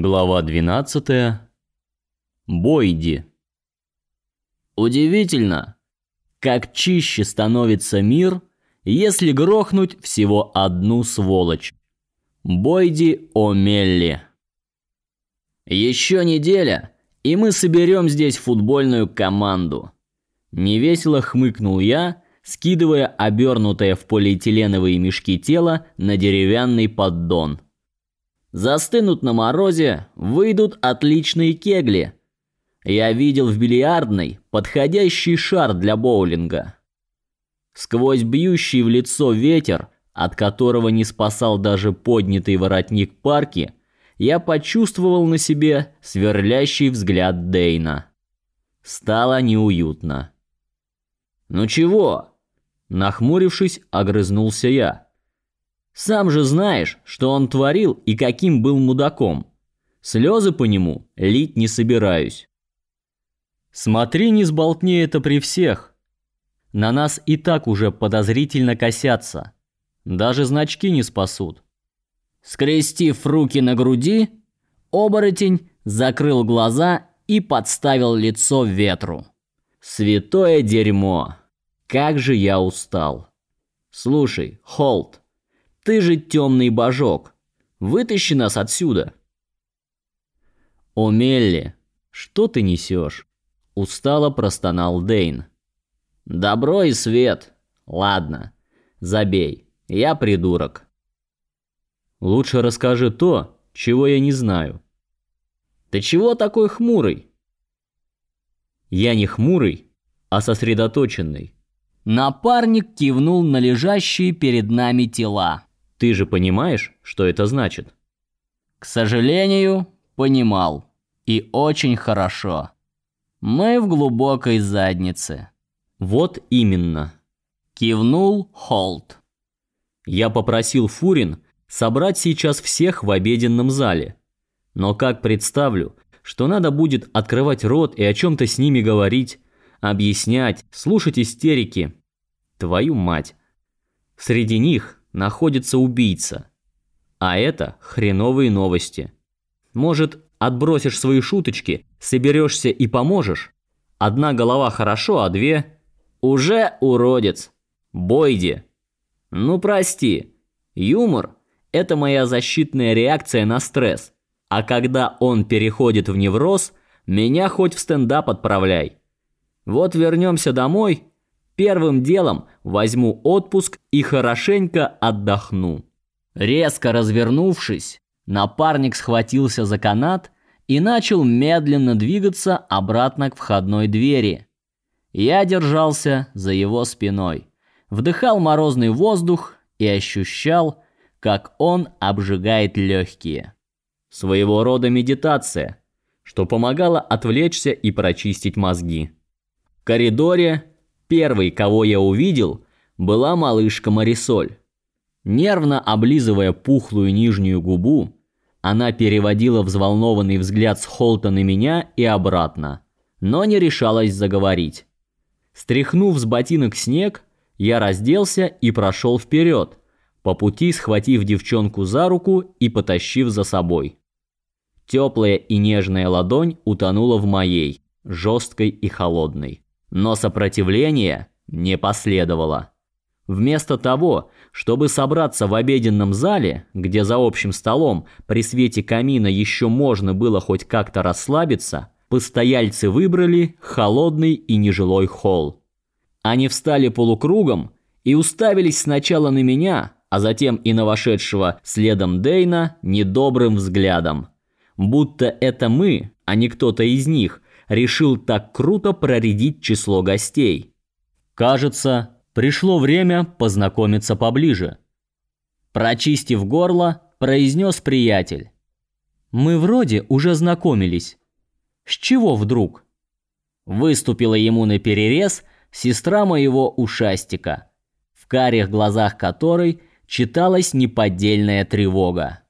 Глава 12. Бойди. Удивительно, как чище становится мир, если грохнуть всего одну сволочь. Бойди О'Мелли. Еще неделя, и мы соберем здесь футбольную команду. Невесело хмыкнул я, скидывая обернутое в полиэтиленовые мешки тело на деревянный поддон. Застынут на морозе, выйдут отличные кегли. Я видел в бильярдной подходящий шар для боулинга. Сквозь бьющий в лицо ветер, от которого не спасал даже поднятый воротник парки, я почувствовал на себе сверлящий взгляд Дейна. Стало неуютно. «Ну чего?» Нахмурившись, огрызнулся я. Сам же знаешь, что он творил и каким был мудаком. Слезы по нему лить не собираюсь. Смотри, не сболтни это при всех. На нас и так уже подозрительно косятся. Даже значки не спасут. Скрестив руки на груди, оборотень закрыл глаза и подставил лицо ветру. Святое дерьмо. Как же я устал. Слушай, Холт, ты же темный божок. Вытащи нас отсюда. О, Мелли, что ты несешь? Устало простонал Дейн. Добро и свет. Ладно, забей. Я придурок. Лучше расскажи то, чего я не знаю. Ты чего такой хмурый? Я не хмурый, а сосредоточенный. Напарник кивнул на лежащие перед нами тела. Ты же понимаешь, что это значит? К сожалению, понимал. И очень хорошо. Мы в глубокой заднице. Вот именно. Кивнул Холт. Я попросил Фурин собрать сейчас всех в обеденном зале. Но как представлю, что надо будет открывать рот и о чем-то с ними говорить, объяснять, слушать истерики. Твою мать. Среди них находится убийца. А это хреновые новости. Может, отбросишь свои шуточки, соберешься и поможешь? Одна голова хорошо, а две... Уже уродец. Бойди. Ну прости. Юмор – это моя защитная реакция на стресс. А когда он переходит в невроз, меня хоть в стендап отправляй. Вот вернемся домой – Первым делом возьму отпуск и хорошенько отдохну. Резко развернувшись, напарник схватился за канат и начал медленно двигаться обратно к входной двери. Я держался за его спиной, вдыхал морозный воздух и ощущал, как он обжигает легкие. Своего рода медитация, что помогало отвлечься и прочистить мозги. В коридоре Первой, кого я увидел, была малышка Марисоль. Нервно облизывая пухлую нижнюю губу, она переводила взволнованный взгляд с Холта на меня и обратно, но не решалась заговорить. Стряхнув с ботинок снег, я разделся и прошел вперед, по пути схватив девчонку за руку и потащив за собой. Теплая и нежная ладонь утонула в моей, жесткой и холодной. Но сопротивления не последовало. Вместо того, чтобы собраться в обеденном зале, где за общим столом при свете камина еще можно было хоть как-то расслабиться, постояльцы выбрали холодный и нежилой холл. Они встали полукругом и уставились сначала на меня, а затем и на вошедшего следом Дейна недобрым взглядом. Будто это мы, а не кто-то из них, решил так круто проредить число гостей. Кажется, пришло время познакомиться поближе. Прочистив горло, произнес приятель. Мы вроде уже знакомились. С чего вдруг? Выступила ему на перерез сестра моего ушастика, в карих глазах которой читалась неподдельная тревога.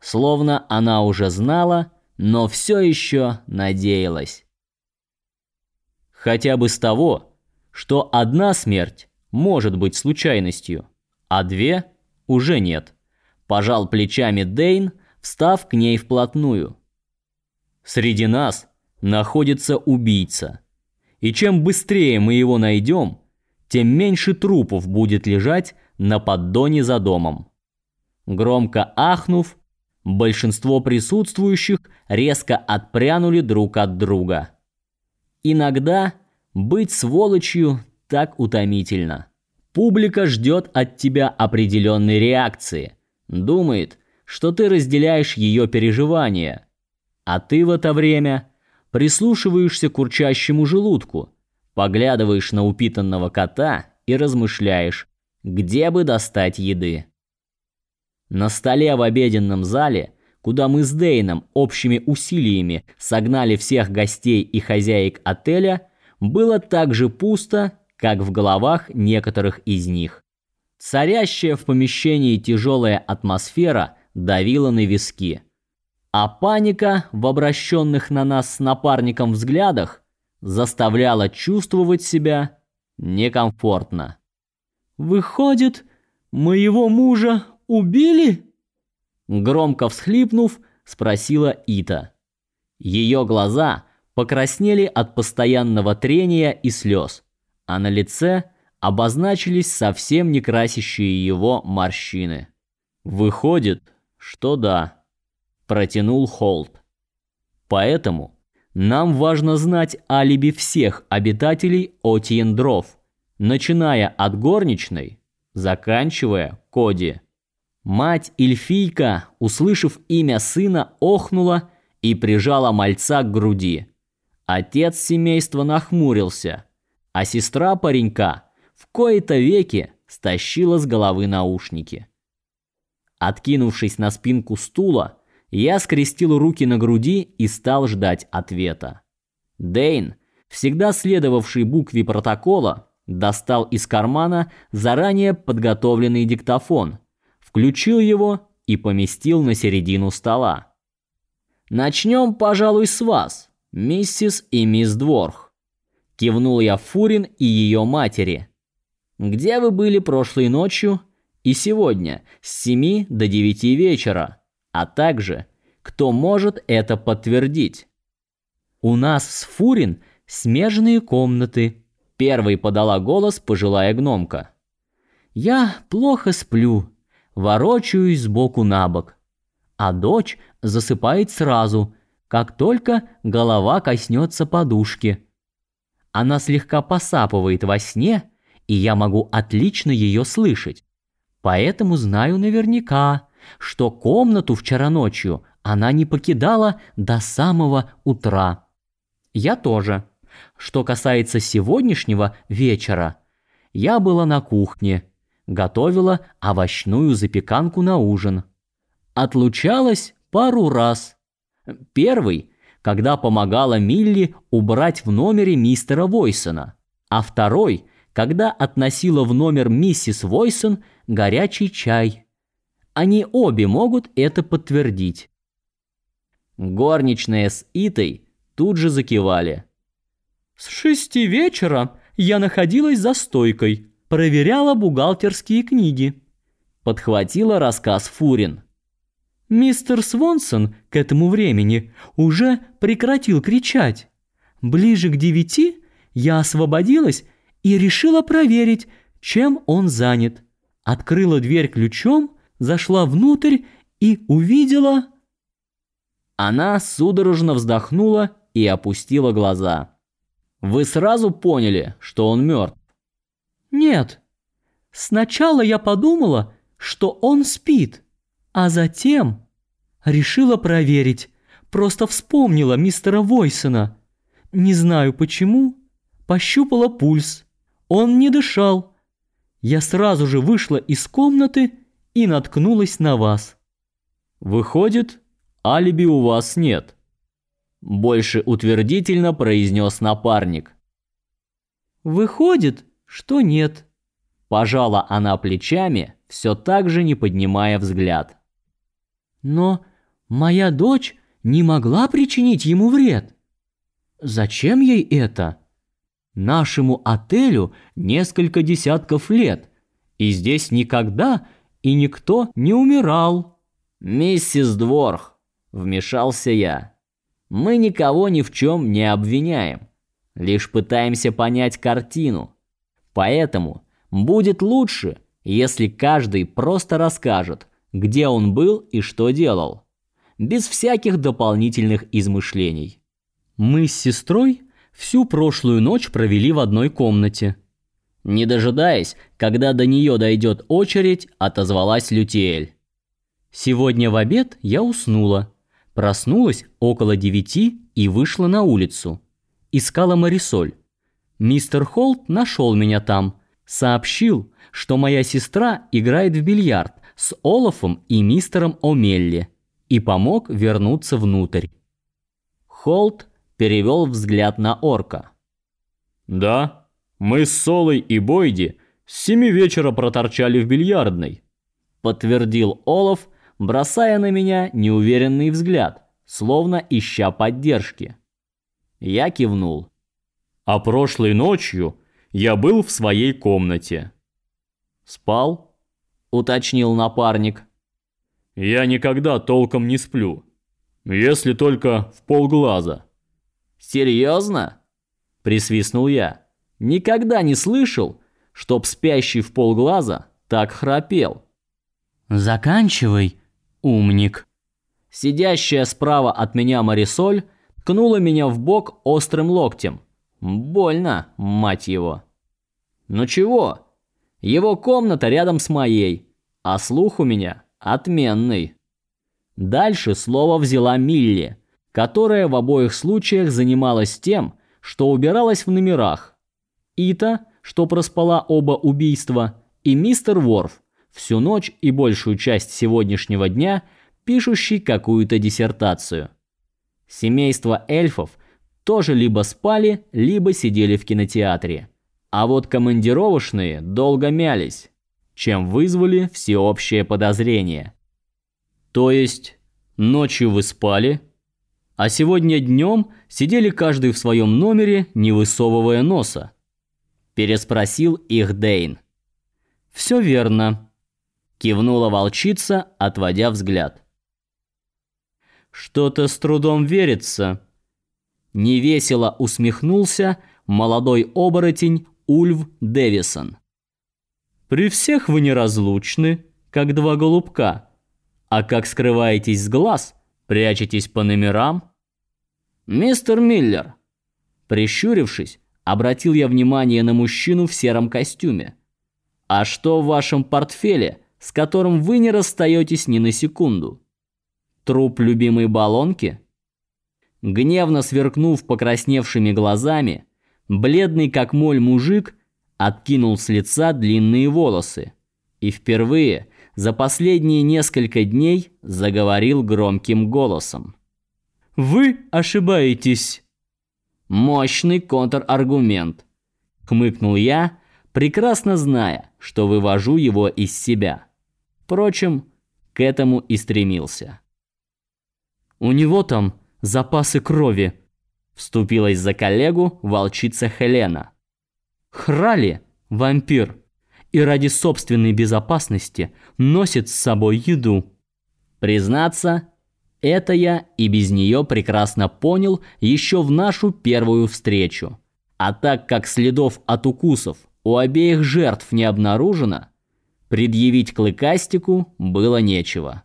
Словно она уже знала, но все еще надеялась. Хотя бы с того, что одна смерть может быть случайностью, а две уже нет. Пожал плечами Дейн, встав к ней вплотную. Среди нас находится убийца. И чем быстрее мы его найдем, тем меньше трупов будет лежать на поддоне за домом. Громко ахнув, большинство присутствующих резко отпрянули друг от друга. Иногда быть сволочью так утомительно. Публика ждет от тебя определенной реакции, думает, что ты разделяешь ее переживания, а ты в это время прислушиваешься к урчащему желудку, поглядываешь на упитанного кота и размышляешь, где бы достать еды. На столе в обеденном зале, куда мы с Дейном общими усилиями согнали всех гостей и хозяек отеля, было так же пусто, как в головах некоторых из них. Царящая в помещении тяжелая атмосфера давила на виски. А паника в обращенных на нас с напарником взглядах заставляла чувствовать себя некомфортно. «Выходит, моего мужа убили?» Громко всхлипнув, спросила Ита. Ее глаза покраснели от постоянного трения и слез, а на лице обозначились совсем не красящие его морщины. Выходит, что да, протянул Холт. Поэтому нам важно знать алиби всех обитателей Отиендров, начиная от горничной, заканчивая Коди. Мать Эльфийка, услышав имя сына, охнула и прижала мальца к груди. Отец семейства нахмурился, а сестра паренька в кои-то веки стащила с головы наушники. Откинувшись на спинку стула, я скрестил руки на груди и стал ждать ответа. Дейн, всегда следовавший букве протокола, достал из кармана заранее подготовленный диктофон, включил его и поместил на середину стола. «Начнем, пожалуй, с вас, миссис и мисс Дворх», – кивнул я Фурин и ее матери. «Где вы были прошлой ночью и сегодня с 7 до 9 вечера, а также кто может это подтвердить. У нас с Фурин смежные комнаты, первой подала голос пожилая гномка. Я плохо сплю, ворочаюсь сбоку на бок, а дочь засыпает сразу, как только голова коснется подушки. Она слегка посапывает во сне, и я могу отлично ее слышать. Поэтому знаю наверняка, что комнату вчера ночью она не покидала до самого утра. Я тоже. Что касается сегодняшнего вечера, я была на кухне, готовила овощную запеканку на ужин. Отлучалась пару раз. Первый, когда помогала Милли убрать в номере мистера Войсона, а второй, когда относила в номер миссис Войсон горячий чай. Они обе могут это подтвердить. Горничная с Итой тут же закивали. С шести вечера я находилась за стойкой, проверяла бухгалтерские книги. Подхватила рассказ Фурин. Мистер Свонсон к этому времени уже прекратил кричать. Ближе к девяти я освободилась и решила проверить, чем он занят открыла дверь ключом, зашла внутрь и увидела... Она судорожно вздохнула и опустила глаза. «Вы сразу поняли, что он мертв?» «Нет. Сначала я подумала, что он спит, а затем решила проверить. Просто вспомнила мистера Войсона. Не знаю почему. Пощупала пульс. Он не дышал, я сразу же вышла из комнаты и наткнулась на вас. Выходит, алиби у вас нет. Больше утвердительно произнес напарник. Выходит, что нет. Пожала она плечами, все так же не поднимая взгляд. Но моя дочь не могла причинить ему вред. Зачем ей это? Нашему отелю несколько десятков лет, и здесь никогда и никто не умирал. Миссис Дворх, вмешался я. Мы никого ни в чем не обвиняем, лишь пытаемся понять картину. Поэтому будет лучше, если каждый просто расскажет, где он был и что делал, без всяких дополнительных измышлений. Мы с сестрой всю прошлую ночь провели в одной комнате. Не дожидаясь, когда до нее дойдет очередь, отозвалась Лютиэль. Сегодня в обед я уснула. Проснулась около девяти и вышла на улицу. Искала Марисоль. Мистер Холт нашел меня там. Сообщил, что моя сестра играет в бильярд с Олафом и мистером О'Мелли и помог вернуться внутрь. Холт перевел взгляд на орка. «Да, мы с Солой и Бойди с семи вечера проторчали в бильярдной», подтвердил Олаф, бросая на меня неуверенный взгляд, словно ища поддержки. Я кивнул. «А прошлой ночью я был в своей комнате». «Спал?» – уточнил напарник. «Я никогда толком не сплю, если только в полглаза». «Серьезно?» – присвистнул я. «Никогда не слышал, чтоб спящий в полглаза так храпел». «Заканчивай, умник». Сидящая справа от меня Марисоль ткнула меня в бок острым локтем. Больно, мать его. Ну чего? Его комната рядом с моей, а слух у меня отменный. Дальше слово взяла Милли, которая в обоих случаях занималась тем, что убиралась в номерах. Ита, что проспала оба убийства, и мистер Ворф, всю ночь и большую часть сегодняшнего дня пишущий какую-то диссертацию. Семейство эльфов тоже либо спали, либо сидели в кинотеатре. А вот командировочные долго мялись, чем вызвали всеобщее подозрение. То есть ночью вы спали, а сегодня днем сидели каждый в своем номере, не высовывая носа? Переспросил их Дейн. Все верно кивнула волчица, отводя взгляд. Что-то с трудом верится. Невесело усмехнулся молодой оборотень Ульв Дэвисон. При всех вы неразлучны, как два голубка. А как скрываетесь с глаз, прячетесь по номерам? Мистер Миллер, прищурившись, обратил я внимание на мужчину в сером костюме. А что в вашем портфеле? с которым вы не расстаетесь ни на секунду. Труп любимой баллонки? Гневно сверкнув покрасневшими глазами, бледный как моль мужик откинул с лица длинные волосы и впервые за последние несколько дней заговорил громким голосом. «Вы ошибаетесь!» Мощный контраргумент. Хмыкнул я, прекрасно зная, что вывожу его из себя. Впрочем, к этому и стремился. «У него там запасы крови», – вступилась за коллегу волчица Хелена. «Храли – вампир, и ради собственной безопасности носит с собой еду». Признаться, это я и без нее прекрасно понял еще в нашу первую встречу. А так как следов от укусов у обеих жертв не обнаружено, Предъявить клыкастику было нечего.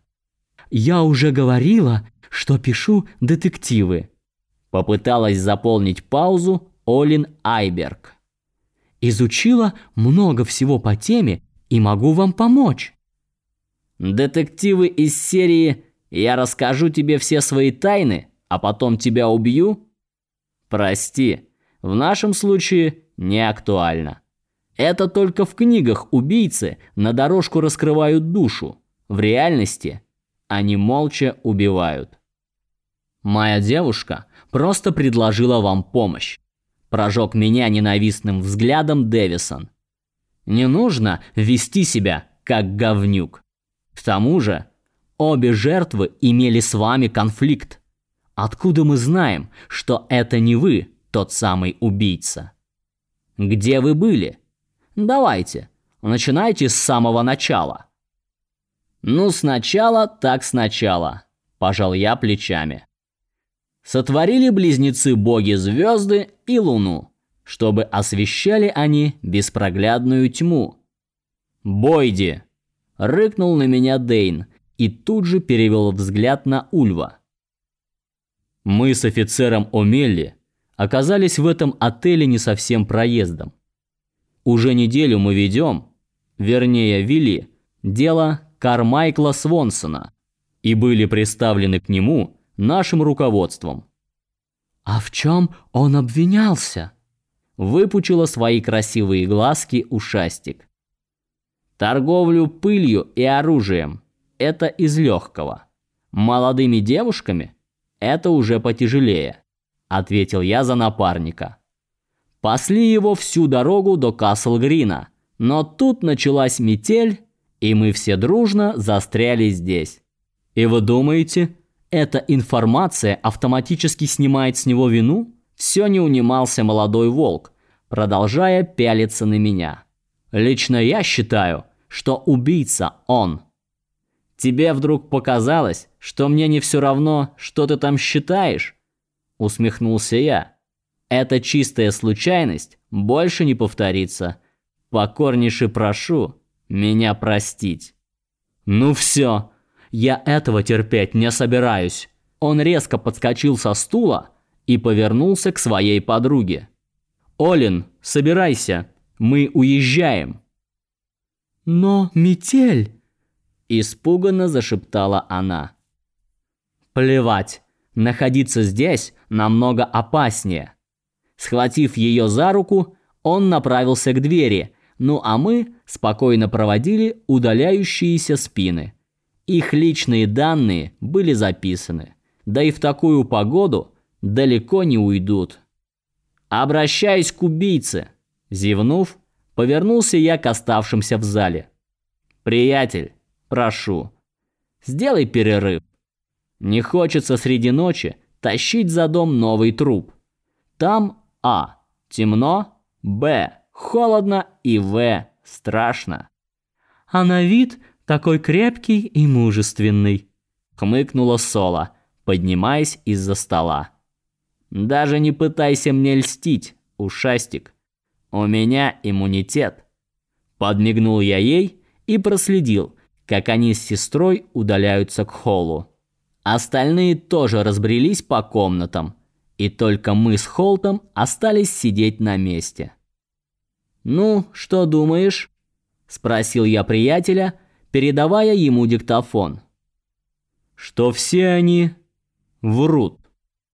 «Я уже говорила, что пишу детективы», – попыталась заполнить паузу Олин Айберг. «Изучила много всего по теме и могу вам помочь». «Детективы из серии «Я расскажу тебе все свои тайны, а потом тебя убью»?» «Прости, в нашем случае не актуально». Это только в книгах убийцы на дорожку раскрывают душу. В реальности они молча убивают. Моя девушка просто предложила вам помощь. Прожег меня ненавистным взглядом Дэвисон. Не нужно вести себя как говнюк. К тому же, обе жертвы имели с вами конфликт. Откуда мы знаем, что это не вы, тот самый убийца? Где вы были? Давайте, начинайте с самого начала. Ну, сначала так сначала, пожал я плечами. Сотворили близнецы боги звезды и луну, чтобы освещали они беспроглядную тьму. «Бойди!» — рыкнул на меня Дейн и тут же перевел взгляд на Ульва. Мы с офицером Омелли оказались в этом отеле не совсем проездом. Уже неделю мы ведем, вернее вели, дело Кармайкла Свонсона и были представлены к нему нашим руководством. «А в чем он обвинялся?» Выпучила свои красивые глазки ушастик. Торговлю пылью и оружием – это из легкого. Молодыми девушками – это уже потяжелее, ответил я за напарника. Пасли его всю дорогу до Касл-Грина, но тут началась метель, и мы все дружно застряли здесь. И вы думаете, эта информация автоматически снимает с него вину? Все не унимался молодой волк, продолжая пялиться на меня. Лично я считаю, что убийца он. Тебе вдруг показалось, что мне не все равно, что ты там считаешь? Усмехнулся я. Это чистая случайность, больше не повторится. Покорнейше прошу меня простить. Ну все, я этого терпеть не собираюсь. Он резко подскочил со стула и повернулся к своей подруге. Олин, собирайся, мы уезжаем. Но метель, испуганно зашептала она. Плевать, находиться здесь намного опаснее. Схватив ее за руку, он направился к двери, ну а мы спокойно проводили удаляющиеся спины. Их личные данные были записаны, да и в такую погоду далеко не уйдут. «Обращаюсь к убийце!» Зевнув, повернулся я к оставшимся в зале. «Приятель, прошу, сделай перерыв. Не хочется среди ночи тащить за дом новый труп. Там а. Темно. Б. Холодно. И В. Страшно. А на вид такой крепкий и мужественный. Хмыкнула Сола, поднимаясь из-за стола. Даже не пытайся мне льстить, ушастик. У меня иммунитет. Подмигнул я ей и проследил, как они с сестрой удаляются к холлу. Остальные тоже разбрелись по комнатам и только мы с Холтом остались сидеть на месте. «Ну, что думаешь?» – спросил я приятеля, передавая ему диктофон. «Что все они врут».